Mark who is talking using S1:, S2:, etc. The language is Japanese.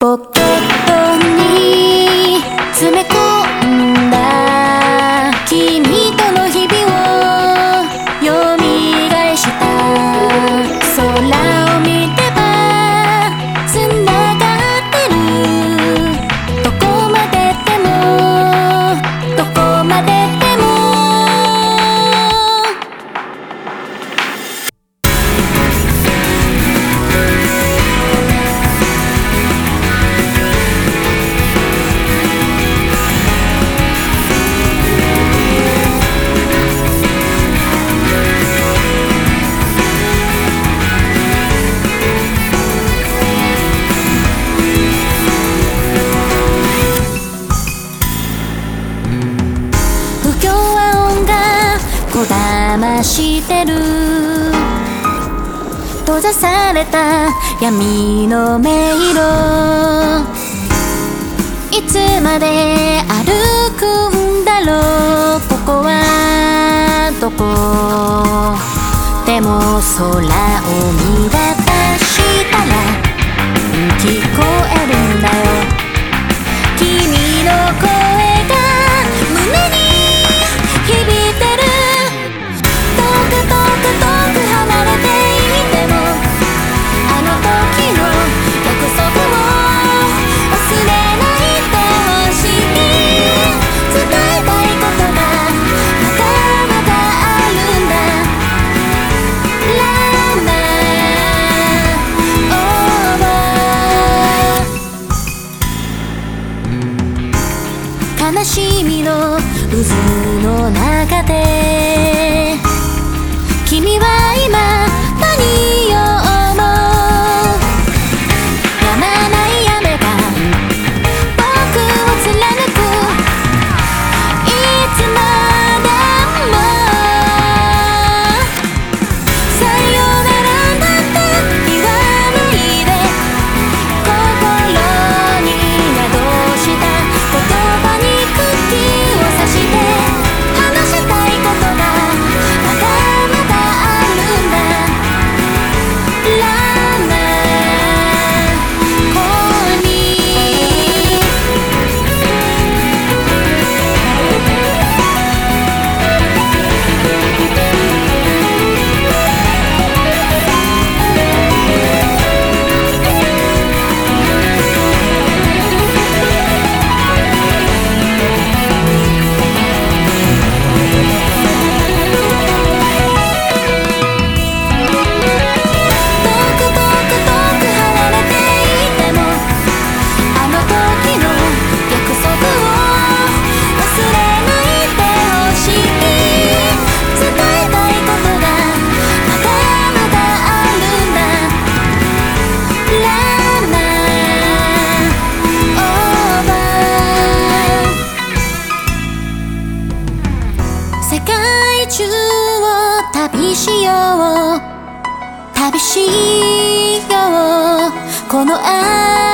S1: ポケットに詰め込騙してる。閉ざされた闇の迷路。いつまで歩くんだろう。ここはどこ？でも空を見出しみの渦の中で界中を旅しよう。旅しよう。この愛